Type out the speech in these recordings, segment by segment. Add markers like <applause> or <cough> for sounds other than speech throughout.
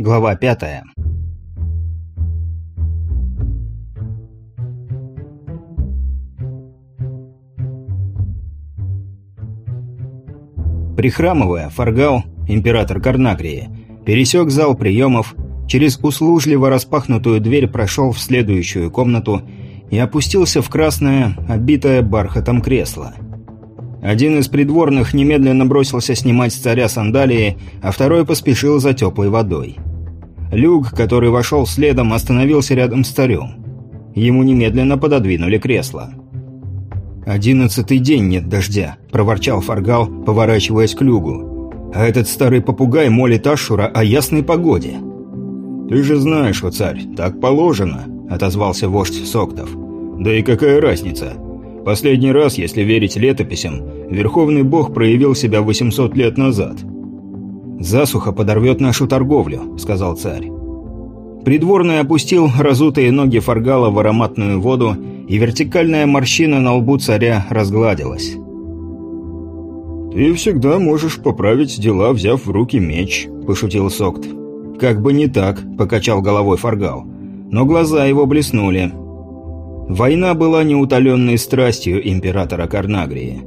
Глава пятая. Прихрамывая, Фаргал, император Карнагрии, пересек зал приемов, через услужливо распахнутую дверь прошел в следующую комнату и опустился в красное, обитое бархатом кресло – один из придворных немедленно бросился снимать с царя сандалии, а второй поспешил за теплой водой. Люк, который вошел следом, остановился рядом с царем. Ему немедленно пододвинули кресло. «Одиннадцатый день нет дождя», – проворчал Фаргал, поворачиваясь к Люгу. «А этот старый попугай молит Ашура о ясной погоде». «Ты же знаешь, о царь, так положено», – отозвался вождь Соктов. «Да и какая разница? Последний раз, если верить летописям, Верховный Бог проявил себя 800 лет назад. «Засуха подорвет нашу торговлю», — сказал царь. Придворный опустил разутые ноги Фаргала в ароматную воду, и вертикальная морщина на лбу царя разгладилась. «Ты всегда можешь поправить дела, взяв в руки меч», – пошутил Сокт. «Как бы не так», – покачал головой Фаргал. Но глаза его блеснули. Война была неутоленной страстью императора Карнагрии.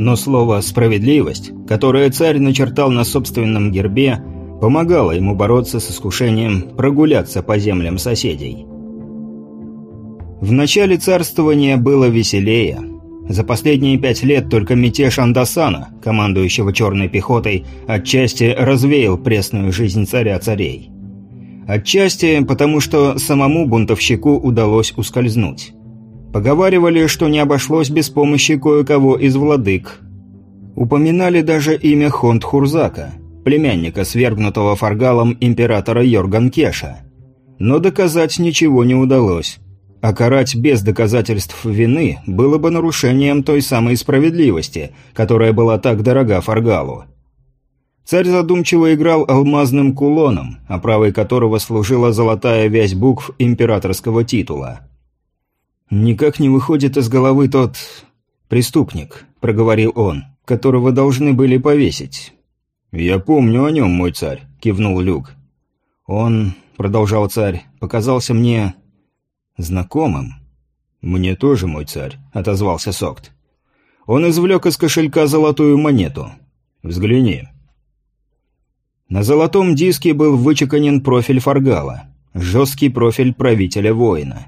Но слово «справедливость», которое царь начертал на собственном гербе, помогало ему бороться с искушением прогуляться по землям соседей. В начале царствования было веселее. За последние пять лет только мятеж Андасана, командующего черной пехотой, отчасти развеял пресную жизнь царя-царей. Отчасти потому, что самому бунтовщику удалось ускользнуть. Поговаривали, что не обошлось без помощи кое-кого из владык. Упоминали даже имя Хонд Хурзака, племянника свергнутого Фаргалом императора Йорган Кеша. Но доказать ничего не удалось. А карать без доказательств вины было бы нарушением той самой справедливости, которая была так дорога Фаргалу. Царь задумчиво играл алмазным кулоном, оправой которого служила золотая вязь букв императорского титула. «Никак не выходит из головы тот... преступник», — проговорил он, — «которого должны были повесить». «Я помню о нем, мой царь», — кивнул Люк. «Он, — продолжал царь, — показался мне... знакомым». «Мне тоже, мой царь», — отозвался Сокт. Он извлек из кошелька золотую монету. «Взгляни». На золотом диске был вычеканен профиль Фаргала, жесткий профиль правителя воина.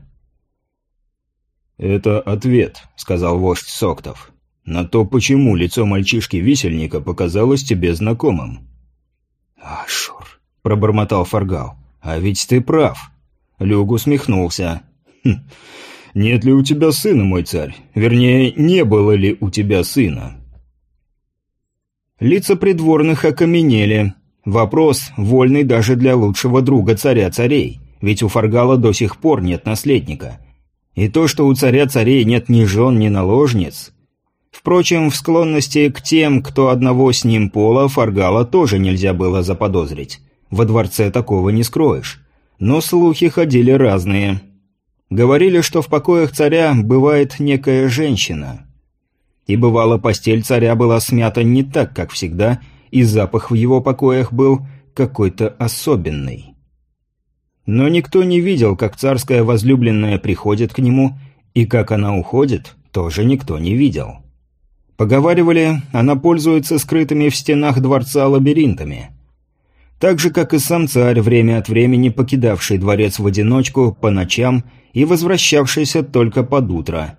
«Это ответ», — сказал вождь Соктов, — «на то, почему лицо мальчишки-висельника показалось тебе знакомым». «Ашур», — пробормотал Фаргал, — «а ведь ты прав». Люг усмехнулся. «Хм, нет ли у тебя сына, мой царь? Вернее, не было ли у тебя сына?» Лица придворных окаменели, Вопрос, вольный даже для лучшего друга царя-царей, ведь у Фаргала до сих пор нет наследника. И то, что у царя-царей нет ни жен, ни наложниц... Впрочем, в склонности к тем, кто одного с ним пола, Фаргала тоже нельзя было заподозрить. Во дворце такого не скроешь. Но слухи ходили разные. Говорили, что в покоях царя бывает некая женщина. И бывало, постель царя была смята не так, как всегда, и запах в его покоях был какой-то особенный. Но никто не видел, как царская возлюбленная приходит к нему, и как она уходит, тоже никто не видел. Поговаривали, она пользуется скрытыми в стенах дворца лабиринтами. Так же, как и сам царь, время от времени покидавший дворец в одиночку по ночам и возвращавшийся только под утро.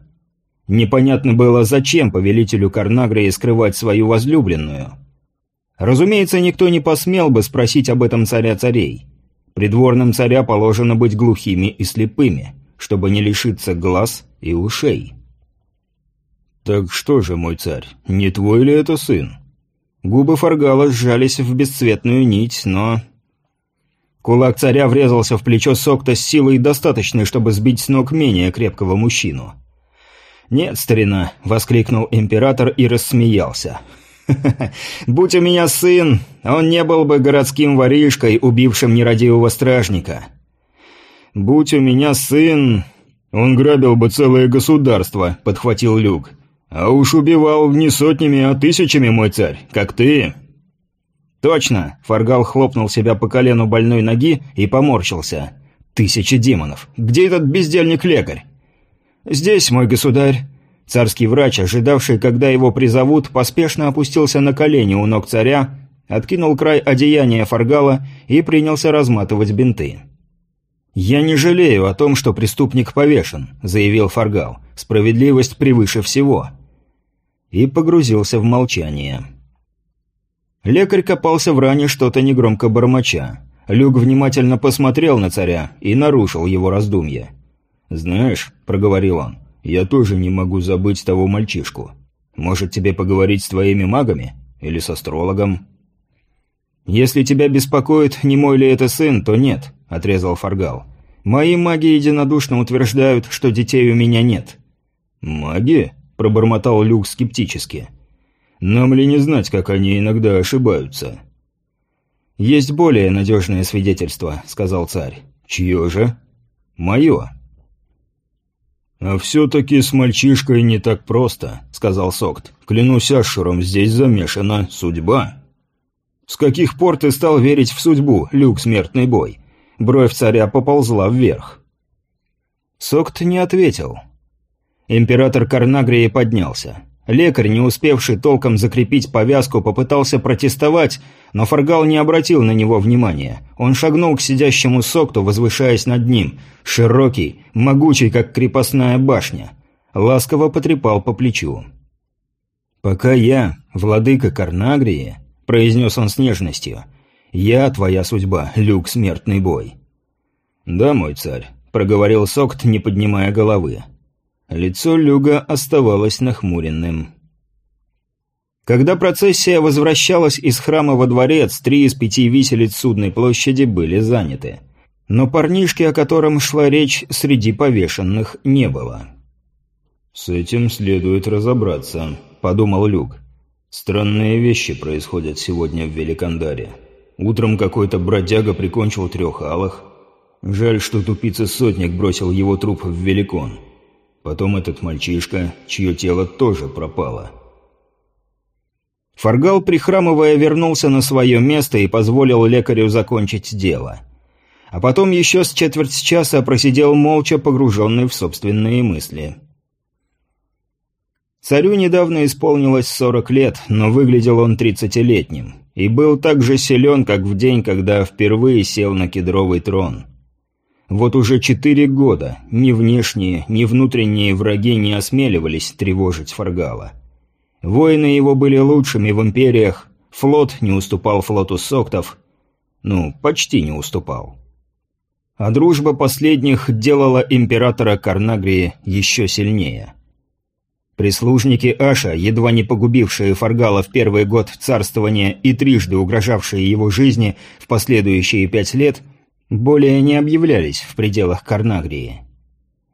Непонятно было, зачем повелителю Карнагрии скрывать свою возлюбленную – Разумеется, никто не посмел бы спросить об этом царя царей. Придворным царя положено быть глухими и слепыми, чтобы не лишиться глаз и ушей. «Так что же, мой царь, не твой ли это сын?» Губы Фаргала сжались в бесцветную нить, но... Кулак царя врезался в плечо Сокта с силой достаточной, чтобы сбить с ног менее крепкого мужчину. «Нет, старина!» — воскликнул император и рассмеялся. <laughs> Будь у меня сын, он не был бы городским воришкой, убившим нерадивого стражника. Будь у меня сын, он грабил бы целое государство, подхватил Люк. А уж убивал не сотнями, а тысячами, мой царь, как ты. «Точно!» – Фаргал хлопнул себя по колену больной ноги и поморщился. «Тысячи демонов! Где этот бездельник-лекарь?» «Здесь, мой государь!» Царский врач, ожидавший, когда его призовут, поспешно опустился на колени у ног царя, откинул край одеяния Фаргала и принялся разматывать бинты. «Я не жалею о том, что преступник повешен», — заявил Фаргал. «Справедливость превыше всего». И погрузился в молчание. Лекарь копался в ране что-то негромко бормоча. Люк внимательно посмотрел на царя и нарушил его раздумье. «Знаешь», — проговорил он, я тоже не могу забыть того мальчишку. Может, тебе поговорить с твоими магами? Или с астрологом?» «Если тебя беспокоит, не мой ли это сын, то нет», — отрезал Фаргал. «Мои маги единодушно утверждают, что детей у меня нет». «Маги?» — пробормотал Люк скептически. «Нам ли не знать, как они иногда ошибаются?» «Есть более надежное свидетельство», — сказал царь. «Чье же?» «Мое. «А все-таки с мальчишкой не так просто», — сказал Сокт. «Клянусь Ашуром, здесь замешана судьба». «С каких пор ты стал верить в судьбу, Люк Смертный Бой?» Бровь царя поползла вверх. Сокт не ответил. Император Карнагрии поднялся. Лекарь, не успевший толком закрепить повязку, попытался протестовать, но Фаргал не обратил на него внимания. Он шагнул к сидящему Сокту, возвышаясь над ним, широкий, могучий, как крепостная башня. Ласково потрепал по плечу. «Пока я, владыка Карнагрии», — произнес он с нежностью, — «я твоя судьба, люк смертный бой». «Да, мой царь», — проговорил Сокт, не поднимая головы. Лицо Люга оставалось нахмуренным. Когда процессия возвращалась из храма во дворец, три из пяти виселиц судной площади были заняты. Но парнишки, о котором шла речь, среди повешенных не было. «С этим следует разобраться», — подумал Люк. «Странные вещи происходят сегодня в Великандаре. Утром какой-то бродяга прикончил трех алых. Жаль, что тупица-сотник бросил его труп в Великон». Потом этот мальчишка, чье тело тоже пропало. Фаргал, прихрамывая, вернулся на свое место и позволил лекарю закончить дело. А потом еще с четверть часа просидел молча, погруженный в собственные мысли. Царю недавно исполнилось сорок лет, но выглядел он тридцатилетним. И был так же силен, как в день, когда впервые сел на кедровый трон. Вот уже четыре года ни внешние, ни внутренние враги не осмеливались тревожить Фаргала. Воины его были лучшими в империях, флот не уступал флоту соктов, ну, почти не уступал. А дружба последних делала императора Карнагрии еще сильнее. Прислужники Аша, едва не погубившие Фаргала в первый год царствования и трижды угрожавшие его жизни в последующие пять лет – более не объявлялись в пределах Карнагрии.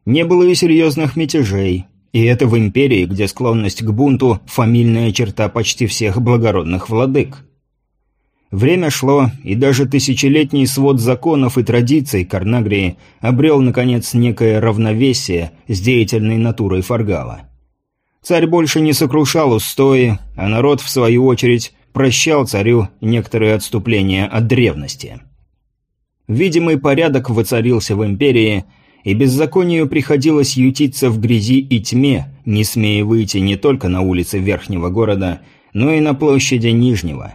Не было и серьезных мятежей, и это в империи, где склонность к бунту – фамильная черта почти всех благородных владык. Время шло, и даже тысячелетний свод законов и традиций Карнагрии обрел, наконец, некое равновесие с деятельной натурой Фаргала. Царь больше не сокрушал устои, а народ, в свою очередь, прощал царю некоторые отступления от древности. Видимый порядок воцарился в империи, и беззаконию приходилось ютиться в грязи и тьме, не смея выйти не только на улицы верхнего города, но и на площади нижнего.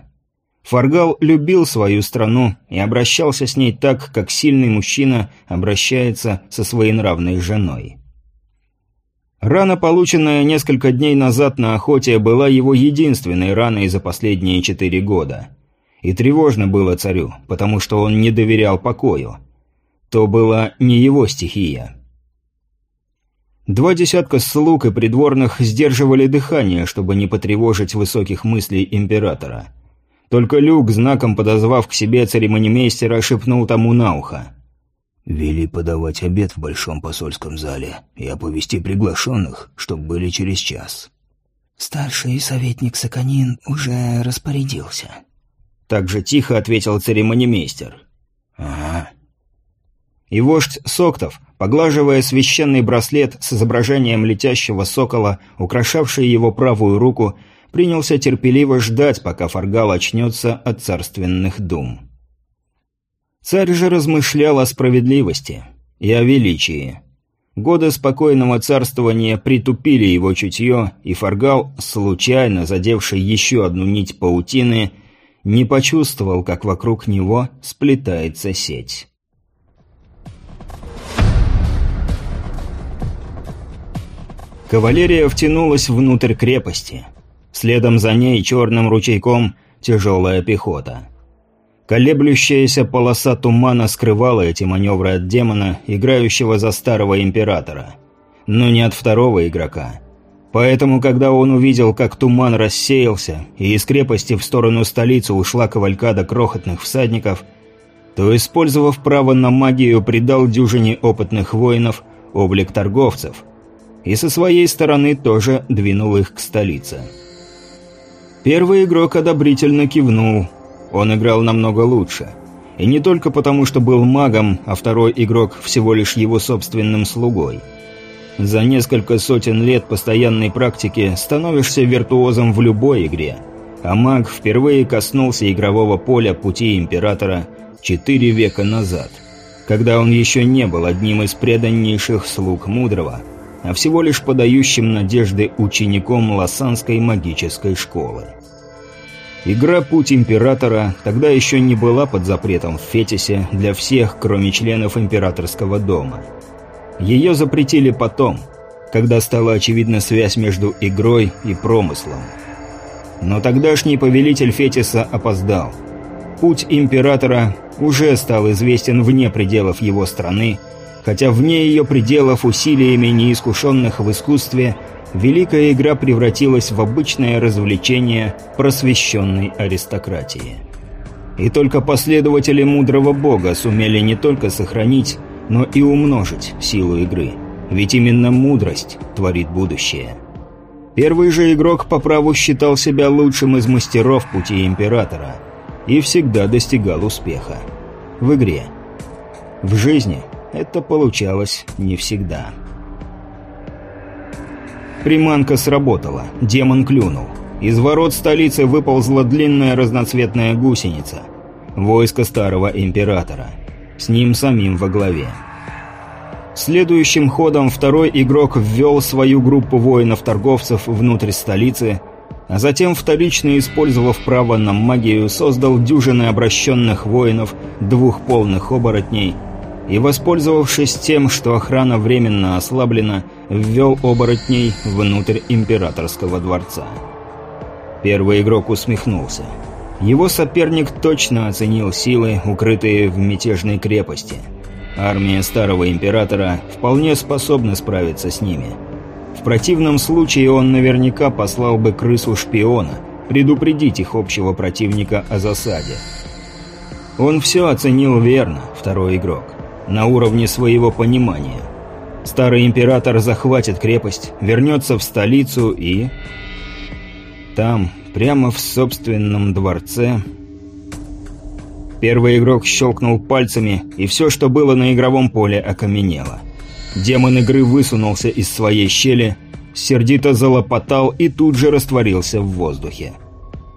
Фаргал любил свою страну и обращался с ней так, как сильный мужчина обращается со своей нравной женой. Рана, полученная несколько дней назад на охоте, была его единственной раной за последние четыре года – и тревожно было царю, потому что он не доверял покою. То была не его стихия. Два десятка слуг и придворных сдерживали дыхание, чтобы не потревожить высоких мыслей императора. Только Люк, знаком подозвав к себе церемонимейстера, шепнул тому на ухо. «Вели подавать обед в большом посольском зале и оповести приглашенных, чтоб были через час». «Старший советник Саканин уже распорядился», так же тихо ответил церемонимейстер. «Ага». И вождь Соктов, поглаживая священный браслет с изображением летящего сокола, украшавший его правую руку, принялся терпеливо ждать, пока Фаргал очнется от царственных дум. Царь же размышлял о справедливости и о величии. Годы спокойного царствования притупили его чутье, и Фаргал, случайно задевший еще одну нить паутины, не почувствовал, как вокруг него сплетается сеть. Кавалерия втянулась внутрь крепости. Следом за ней черным ручейком тяжелая пехота. Колеблющаяся полоса тумана скрывала эти маневры от демона, играющего за старого императора. Но не от второго игрока. Поэтому, когда он увидел, как туман рассеялся, и из крепости в сторону столицы ушла кавалькада крохотных всадников, то, использовав право на магию, придал дюжине опытных воинов облик торговцев. И со своей стороны тоже двинул их к столице. Первый игрок одобрительно кивнул – он играл намного лучше. И не только потому, что был магом, а второй игрок всего лишь его собственным слугой. За несколько сотен лет постоянной практики становишься виртуозом в любой игре. А маг впервые коснулся игрового поля пути Императора четыре века назад, когда он еще не был одним из преданнейших слуг Мудрого, а всего лишь подающим надежды учеником Лосанской магической школы. Игра «Путь Императора» тогда еще не была под запретом в Фетисе для всех, кроме членов Императорского дома. Ее запретили потом, когда стала очевидна связь между игрой и промыслом. Но тогдашний повелитель Фетиса опоздал. Путь Императора уже стал известен вне пределов его страны, хотя вне ее пределов усилиями неискушенных в искусстве – великая игра превратилась в обычное развлечение просвещенной аристократии. И только последователи мудрого бога сумели не только сохранить, но и умножить силу игры. Ведь именно мудрость творит будущее. Первый же игрок по праву считал себя лучшим из мастеров пути Императора и всегда достигал успеха. В игре. В жизни это получалось не всегда. Приманка сработала. Демон клюнул. Из ворот столицы выползла длинная разноцветная гусеница. Войско старого императора. С ним самим во главе. Следующим ходом второй игрок ввел свою группу воинов-торговцев внутрь столицы, а затем, вторично использовав право на магию, создал дюжины обращенных воинов, двух полных оборотней – и, воспользовавшись тем, что охрана временно ослаблена, ввел оборотней внутрь императорского дворца. Первый игрок усмехнулся. Его соперник точно оценил силы, укрытые в мятежной крепости. Армия старого императора вполне способна справиться с ними. В противном случае он наверняка послал бы крысу-шпиона, предупредить их общего противника о засаде. Он все оценил верно, второй игрок на уровне своего понимания. Старый император захватит крепость, вернется в столицу и... Там, прямо в собственном дворце... Первый игрок щелкнул пальцами, и все, что было на игровом поле, окаменело. Демон игры высунулся из своей щели, сердито залопотал и тут же растворился в воздухе.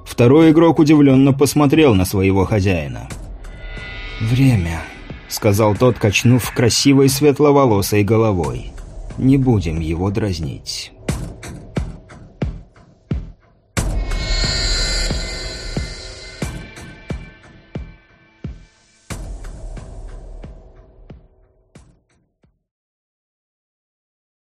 Второй игрок удивленно посмотрел на своего хозяина. «Время», — сказал тот, качнув красивой светловолосой головой. «Не будем его дразнить».